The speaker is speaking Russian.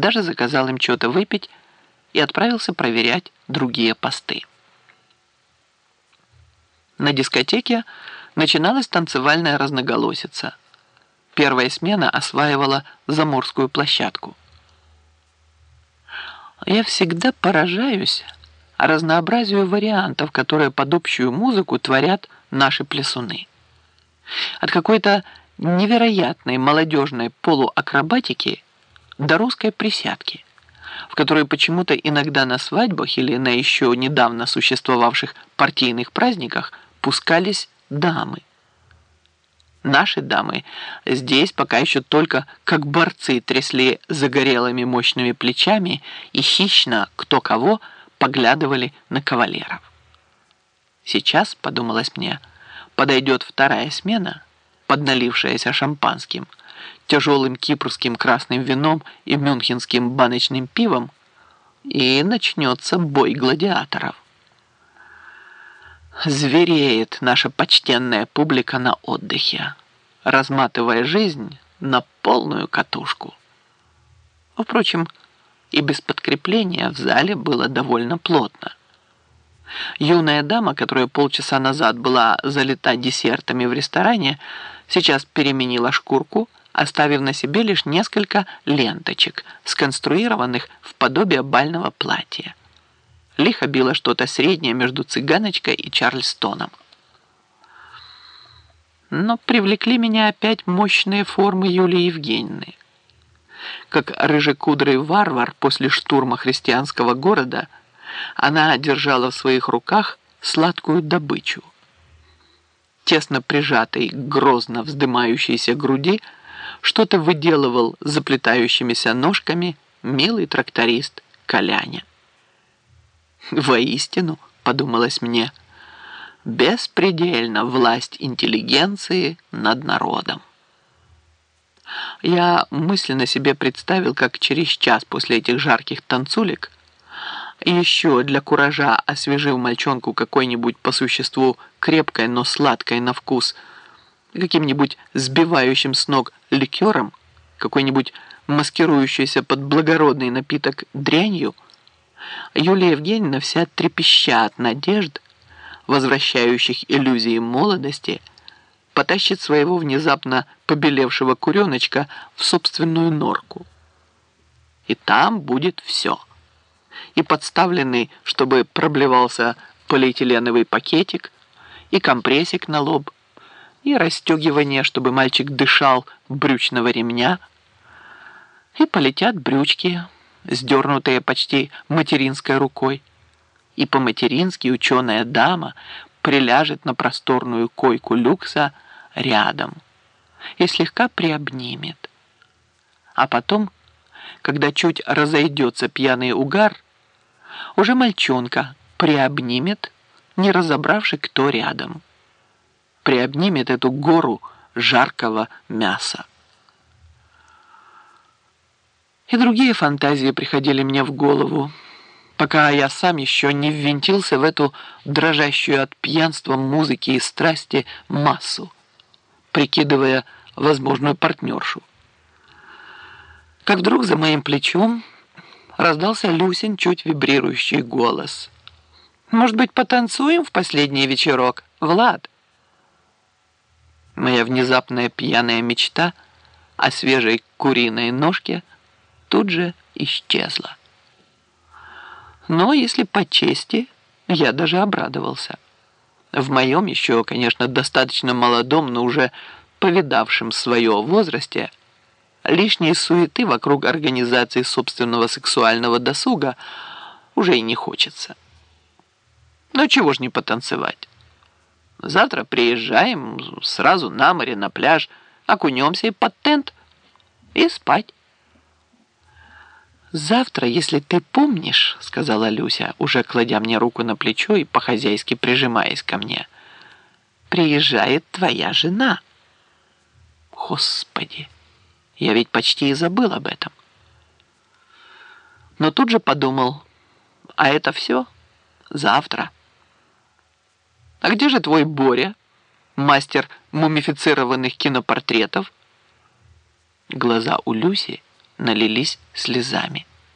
даже заказал им что-то выпить и отправился проверять другие посты. На дискотеке начиналась танцевальная разноголосица. Первая смена осваивала заморскую площадку. Я всегда поражаюсь разнообразию вариантов, которые под общую музыку творят наши плясуны. От какой-то невероятной молодежной полуакробатики до русской присядки, в которой почему-то иногда на свадьбах или на еще недавно существовавших партийных праздниках пускались дамы. Наши дамы здесь пока еще только как борцы трясли загорелыми мощными плечами и хищно кто кого поглядывали на кавалеров. Сейчас, подумалось мне, подойдет вторая смена, подналившаяся шампанским, тяжелым кипрским красным вином и мюнхенским баночным пивом, и начнется бой гладиаторов. Звереет наша почтенная публика на отдыхе, разматывая жизнь на полную катушку. Впрочем, и без подкрепления в зале было довольно плотно. Юная дама, которая полчаса назад была залита десертами в ресторане, сейчас переменила шкурку, оставив на себе лишь несколько ленточек, сконструированных в подобие бального платья лихо било что-то среднее между цыганочкой и Чарльстоном. Но привлекли меня опять мощные формы Юлии Евгеньевны. Как рыжекудрый варвар после штурма христианского города, она держала в своих руках сладкую добычу. Тесно прижатой к грозно вздымающейся груди что-то выделывал заплетающимися ножками милый тракторист Коляня. Воистину, подумалось мне, беспредельна власть интеллигенции над народом. Я мысленно себе представил, как через час после этих жарких танцулек еще для куража освежив мальчонку какой-нибудь по существу крепкой, но сладкой на вкус, каким-нибудь сбивающим с ног ликером, какой-нибудь маскирующийся под благородный напиток дрянью – Юлия Евгеньевна вся трепеща от надежд, возвращающих иллюзии молодости, потащит своего внезапно побелевшего куреночка в собственную норку. И там будет все. И подставленный, чтобы проблевался полиэтиленовый пакетик, и компрессик на лоб, и расстегивание, чтобы мальчик дышал брючного ремня, и полетят брючки, сдернутые почти материнской рукой, и по-матерински ученая дама приляжет на просторную койку люкса рядом и слегка приобнимет. А потом, когда чуть разойдется пьяный угар, уже мальчонка приобнимет, не разобравши, кто рядом. Приобнимет эту гору жаркого мяса. И другие фантазии приходили мне в голову, пока я сам еще не ввинтился в эту дрожащую от пьянства, музыки и страсти массу, прикидывая возможную партнершу. Как вдруг за моим плечом раздался Люсин чуть вибрирующий голос. «Может быть, потанцуем в последний вечерок, Влад?» Моя внезапная пьяная мечта о свежей куриной ножке – тут же исчезла. Но если по чести, я даже обрадовался. В моем еще, конечно, достаточно молодом, но уже повидавшем свое возрасте, лишней суеты вокруг организации собственного сексуального досуга уже и не хочется. Ну чего ж не потанцевать? Завтра приезжаем сразу на море, на пляж, окунемся и под тент, и спать. «Завтра, если ты помнишь, — сказала Люся, уже кладя мне руку на плечо и по-хозяйски прижимаясь ко мне, — приезжает твоя жена». Господи, я ведь почти и забыл об этом. Но тут же подумал, а это все завтра. А где же твой Боря, мастер мумифицированных кинопортретов? Глаза у Люси налились слезами.